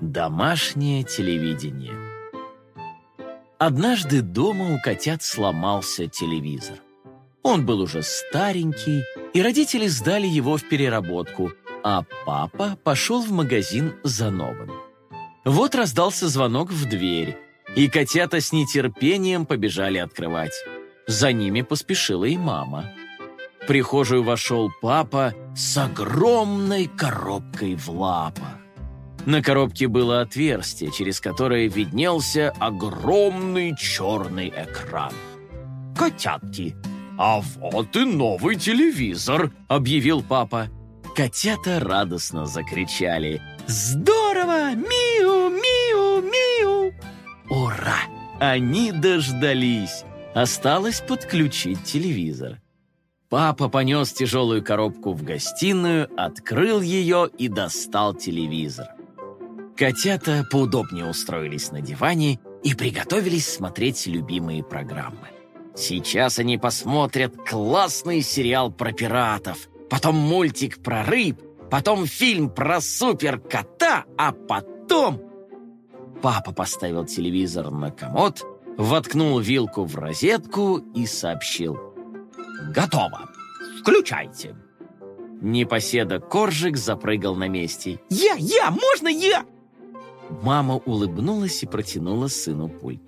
Домашнее телевидение. Однажды дома у котят сломался телевизор. Он был уже старенький, и родители сдали его в переработку, а папа пошел в магазин за новым. Вот раздался звонок в дверь, и котята с нетерпением побежали открывать. За ними поспешила и мама. В прихожую вошел папа с огромной коробкой в лапах. На коробке было отверстие, через которое виднелся огромный черный экран. «Котятки, а вот и новый телевизор!» — объявил папа. Котята радостно закричали. «Здорово! Миу, миу, миу!» Ура! Они дождались. Осталось подключить телевизор. Папа понес тяжелую коробку в гостиную, открыл ее и достал телевизор. Котята поудобнее устроились на диване и приготовились смотреть любимые программы. Сейчас они посмотрят классный сериал про пиратов, потом мультик про рыб, потом фильм про суперкота, а потом... Папа поставил телевизор на комод, воткнул вилку в розетку и сообщил. «Готово! Включайте!» Непоседа Коржик запрыгал на месте. «Я, я, можно я?» Мама улыбнулась и протянула сыну пульт.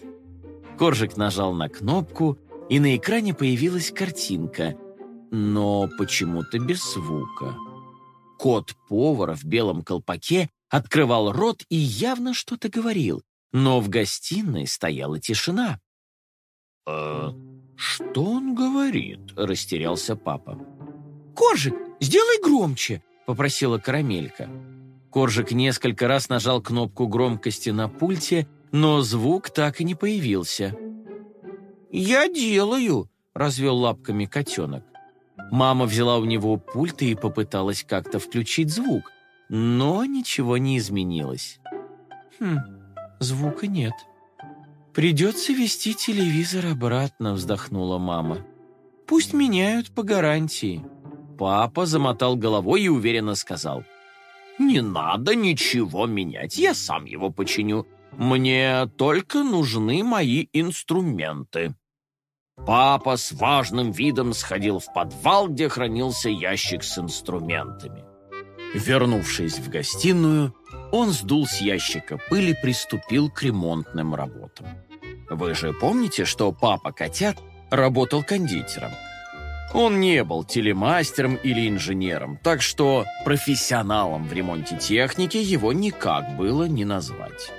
Коржик нажал на кнопку, и на экране появилась картинка, но почему-то без звука. Кот-повар в белом колпаке открывал рот и явно что-то говорил, но в гостиной стояла тишина. «Э, что он говорит?» — растерялся папа. «Коржик, сделай громче!» — попросила Карамелька. Коржик несколько раз нажал кнопку громкости на пульте, но звук так и не появился. «Я делаю», — развел лапками котенок. Мама взяла у него пульт и попыталась как-то включить звук, но ничего не изменилось. «Хм, звука нет. Придется вести телевизор обратно», — вздохнула мама. «Пусть меняют по гарантии». Папа замотал головой и уверенно сказал — не надо ничего менять, я сам его починю. Мне только нужны мои инструменты». Папа с важным видом сходил в подвал, где хранился ящик с инструментами. Вернувшись в гостиную, он сдул с ящика пыль и приступил к ремонтным работам. Вы же помните, что папа котят работал кондитером? Он не был телемастером или инженером, так что профессионалом в ремонте техники его никак было не назвать.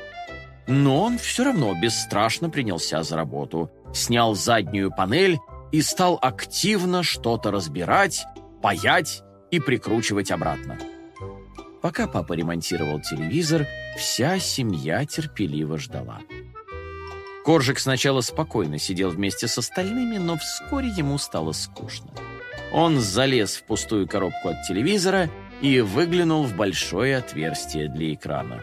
Но он все равно бесстрашно принялся за работу, снял заднюю панель и стал активно что-то разбирать, паять и прикручивать обратно. Пока папа ремонтировал телевизор, вся семья терпеливо ждала. Коржик сначала спокойно сидел вместе с остальными, но вскоре ему стало скучно. Он залез в пустую коробку от телевизора и выглянул в большое отверстие для экрана.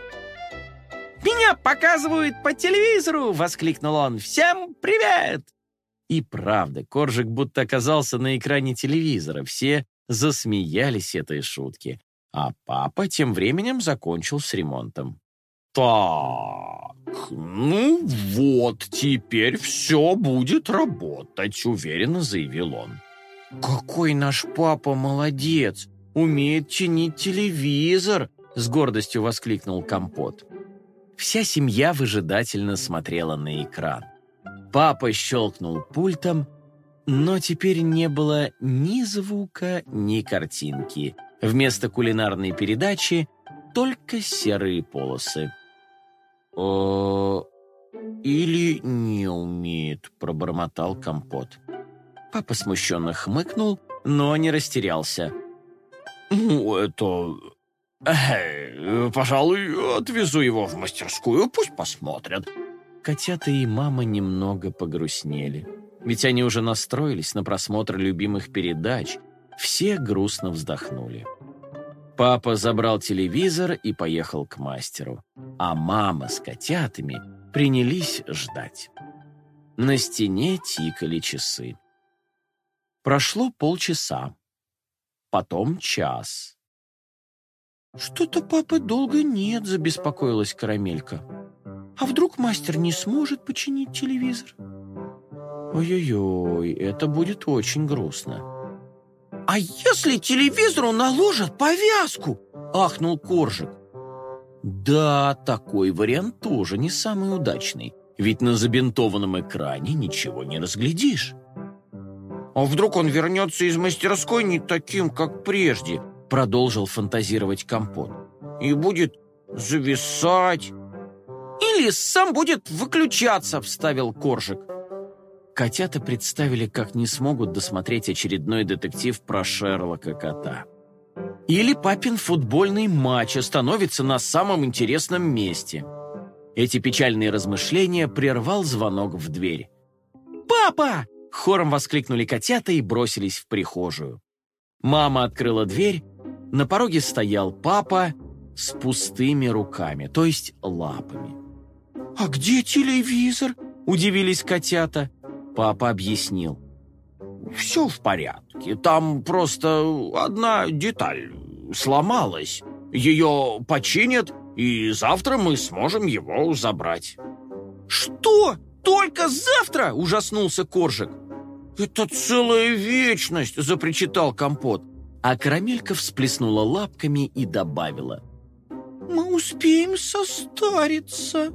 «Меня показывают по телевизору!» — воскликнул он. «Всем привет!» И правда, Коржик будто оказался на экране телевизора. Все засмеялись этой шутки. А папа тем временем закончил с ремонтом. «Так, ну вот, теперь все будет работать», — уверенно заявил он. «Какой наш папа молодец! Умеет чинить телевизор!» — с гордостью воскликнул Компот. Вся семья выжидательно смотрела на экран. Папа щелкнул пультом, но теперь не было ни звука, ни картинки. Вместо кулинарной передачи только серые полосы. «О, или не умеет», — пробормотал компот. Папа смущенно хмыкнул, но не растерялся. «Ну, это... Э, пожалуй, отвезу его в мастерскую, пусть посмотрят». Котята и мама немного погрустнели. Ведь они уже настроились на просмотр любимых передач. Все грустно вздохнули. Папа забрал телевизор и поехал к мастеру, а мама с котятами принялись ждать. На стене тикали часы. Прошло полчаса, потом час. «Что-то папы долго нет», — забеспокоилась Карамелька. «А вдруг мастер не сможет починить телевизор?» «Ой-ой-ой, это будет очень грустно». «А если телевизору наложат повязку?» — ахнул Коржик. Да, такой вариант тоже не самый удачный, ведь на забинтованном экране ничего не разглядишь. «А вдруг он вернется из мастерской не таким, как прежде?» Продолжил фантазировать Компот. «И будет зависать». «Или сам будет выключаться», — вставил Коржик. Котята представили, как не смогут досмотреть очередной детектив про Шерлока Кота. Или папин футбольный матч остановится на самом интересном месте. Эти печальные размышления прервал звонок в дверь. «Папа!» Хором воскликнули котята и бросились в прихожую. Мама открыла дверь, на пороге стоял папа с пустыми руками, то есть лапами. «А где телевизор?» – удивились котята. Папа объяснил. «Все в порядке, там просто одна деталь сломалась. Ее починят, и завтра мы сможем его забрать». «Что?» «Только завтра?» – ужаснулся Коржик. «Это целая вечность!» – запричитал Компот. А Карамелька всплеснула лапками и добавила. «Мы успеем состариться!»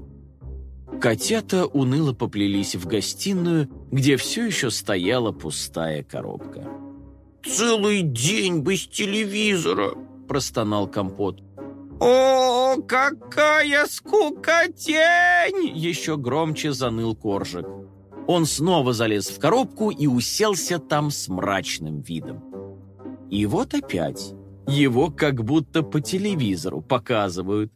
Котята уныло поплелись в гостиную, где все еще стояла пустая коробка. «Целый день без телевизора!» – простонал Компот. «О, какая скукотень!» — еще громче заныл Коржик. Он снова залез в коробку и уселся там с мрачным видом. И вот опять. Его как будто по телевизору показывают.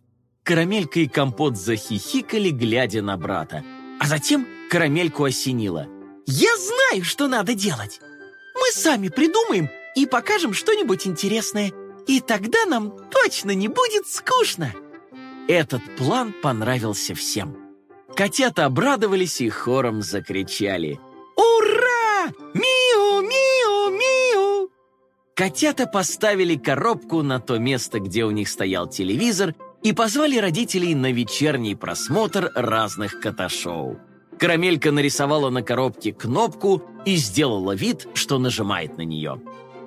Карамелька и компот захихикали, глядя на брата. А затем карамельку осенило. «Я знаю, что надо делать! Мы сами придумаем и покажем что-нибудь интересное!» И тогда нам точно не будет скучно!» Этот план понравился всем. Котята обрадовались и хором закричали. «Ура! Миу, миу, миу!» Котята поставили коробку на то место, где у них стоял телевизор, и позвали родителей на вечерний просмотр разных котошоу. Карамелька нарисовала на коробке кнопку и сделала вид, что нажимает на нее.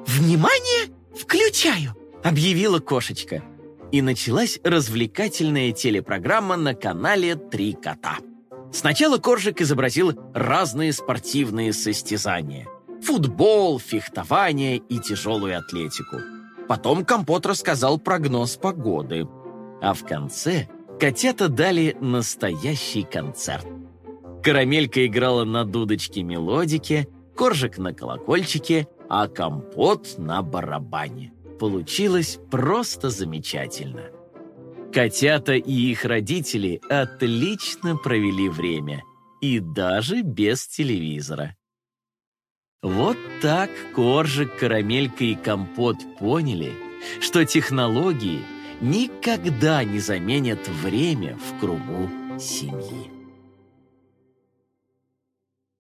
«Внимание! Включаю!» объявила кошечка. И началась развлекательная телепрограмма на канале «Три кота». Сначала Коржик изобразил разные спортивные состязания. Футбол, фехтование и тяжелую атлетику. Потом Компот рассказал прогноз погоды. А в конце котята дали настоящий концерт. Карамелька играла на дудочке мелодике, Коржик на колокольчике, а Компот на барабане. Получилось просто замечательно. Котята и их родители отлично провели время. И даже без телевизора. Вот так Коржик, Карамелька и Компот поняли, что технологии никогда не заменят время в кругу семьи.